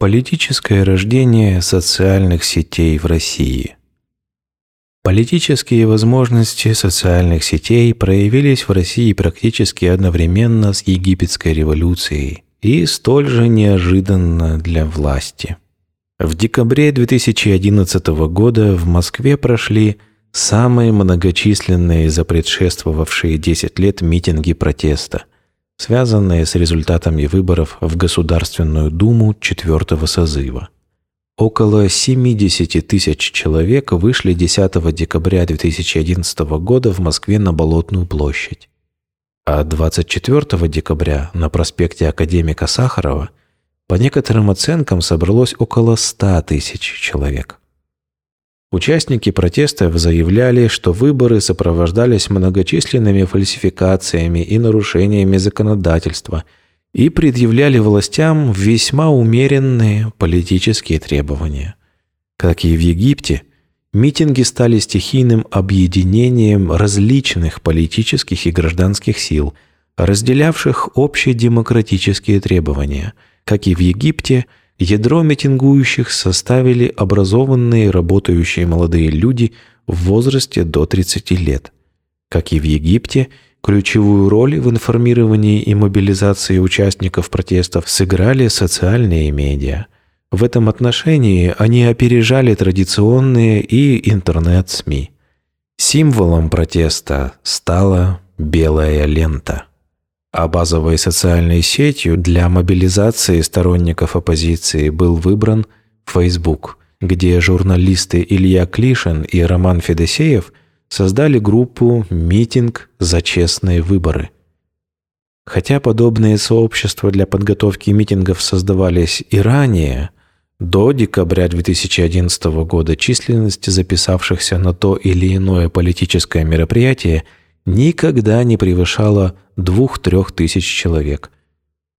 Политическое рождение социальных сетей в России. Политические возможности социальных сетей проявились в России практически одновременно с египетской революцией и столь же неожиданно для власти. В декабре 2011 года в Москве прошли самые многочисленные за предшествовавшие 10 лет митинги протеста, связанные с результатами выборов в Государственную Думу четвертого созыва. Около 70 тысяч человек вышли 10 декабря 2011 года в Москве на Болотную площадь, а 24 декабря на проспекте Академика Сахарова по некоторым оценкам собралось около 100 тысяч человек. Участники протестов заявляли, что выборы сопровождались многочисленными фальсификациями и нарушениями законодательства и предъявляли властям весьма умеренные политические требования. Как и в Египте, митинги стали стихийным объединением различных политических и гражданских сил, разделявших общие демократические требования. Как и в Египте – Ядро митингующих составили образованные работающие молодые люди в возрасте до 30 лет. Как и в Египте, ключевую роль в информировании и мобилизации участников протестов сыграли социальные медиа. В этом отношении они опережали традиционные и интернет-СМИ. Символом протеста стала белая лента – а базовой социальной сетью для мобилизации сторонников оппозиции был выбран Facebook, где журналисты Илья Клишин и Роман Федосеев создали группу «Митинг за честные выборы». Хотя подобные сообщества для подготовки митингов создавались и ранее, до декабря 2011 года численность записавшихся на то или иное политическое мероприятие – никогда не превышала 2-3 тысяч человек.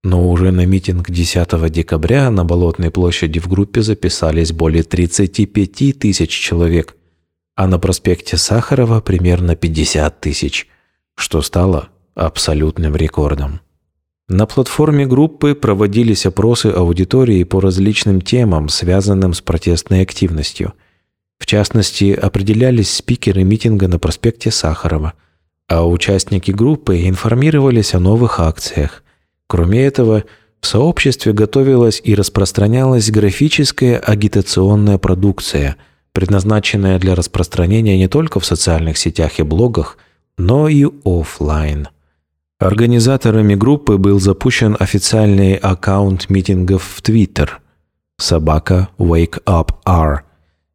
Но уже на митинг 10 декабря на Болотной площади в группе записались более 35 тысяч человек, а на проспекте Сахарова примерно 50 тысяч, что стало абсолютным рекордом. На платформе группы проводились опросы аудитории по различным темам, связанным с протестной активностью. В частности, определялись спикеры митинга на проспекте Сахарова – а участники группы информировались о новых акциях. Кроме этого, в сообществе готовилась и распространялась графическая агитационная продукция, предназначенная для распространения не только в социальных сетях и блогах, но и офлайн. Организаторами группы был запущен официальный аккаунт митингов в Twitter «Собака Wake Up R»,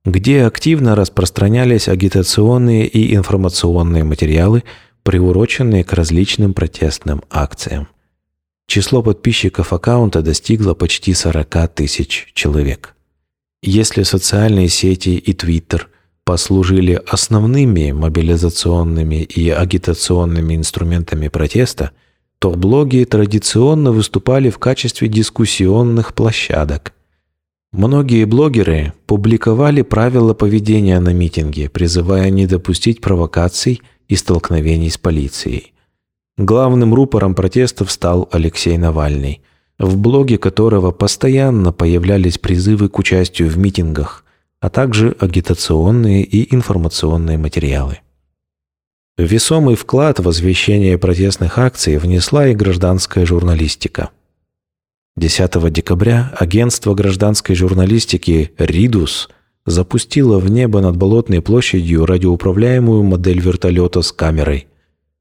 где активно распространялись агитационные и информационные материалы – приуроченные к различным протестным акциям. Число подписчиков аккаунта достигло почти 40 тысяч человек. Если социальные сети и Твиттер послужили основными мобилизационными и агитационными инструментами протеста, то блоги традиционно выступали в качестве дискуссионных площадок. Многие блогеры публиковали правила поведения на митинге, призывая не допустить провокаций – и столкновений с полицией. Главным рупором протестов стал Алексей Навальный, в блоге которого постоянно появлялись призывы к участию в митингах, а также агитационные и информационные материалы. Весомый вклад в освещение протестных акций внесла и гражданская журналистика. 10 декабря агентство гражданской журналистики «Ридус» запустила в небо над Болотной площадью радиоуправляемую модель вертолета с камерой,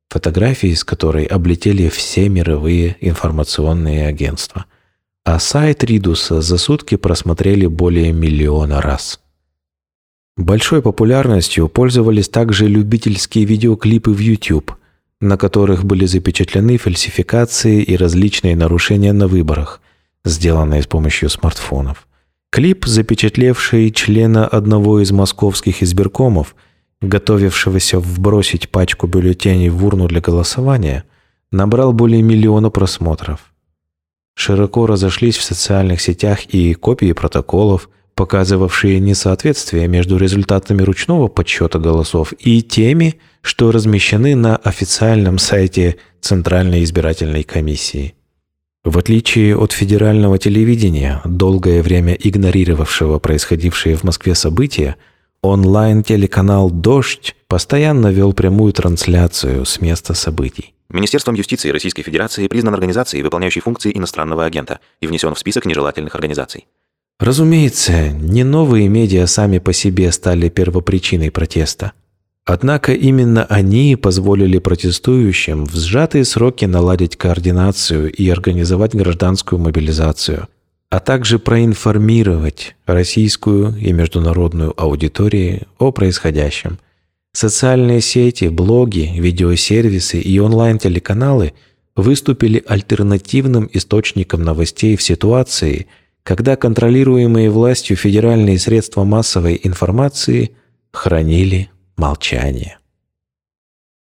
фотографии с которой облетели все мировые информационные агентства. А сайт Ридуса за сутки просмотрели более миллиона раз. Большой популярностью пользовались также любительские видеоклипы в YouTube, на которых были запечатлены фальсификации и различные нарушения на выборах, сделанные с помощью смартфонов. Клип, запечатлевший члена одного из московских избиркомов, готовившегося вбросить пачку бюллетеней в урну для голосования, набрал более миллиона просмотров. Широко разошлись в социальных сетях и копии протоколов, показывавшие несоответствие между результатами ручного подсчета голосов и теми, что размещены на официальном сайте Центральной избирательной комиссии. В отличие от федерального телевидения, долгое время игнорировавшего происходившие в Москве события, онлайн-телеканал «Дождь» постоянно вел прямую трансляцию с места событий. Министерством юстиции Российской Федерации признан организацией, выполняющей функции иностранного агента, и внесен в список нежелательных организаций. Разумеется, не новые медиа сами по себе стали первопричиной протеста. Однако именно они позволили протестующим в сжатые сроки наладить координацию и организовать гражданскую мобилизацию, а также проинформировать российскую и международную аудитории о происходящем. Социальные сети, блоги, видеосервисы и онлайн-телеканалы выступили альтернативным источником новостей в ситуации, когда контролируемые властью федеральные средства массовой информации хранили молчание.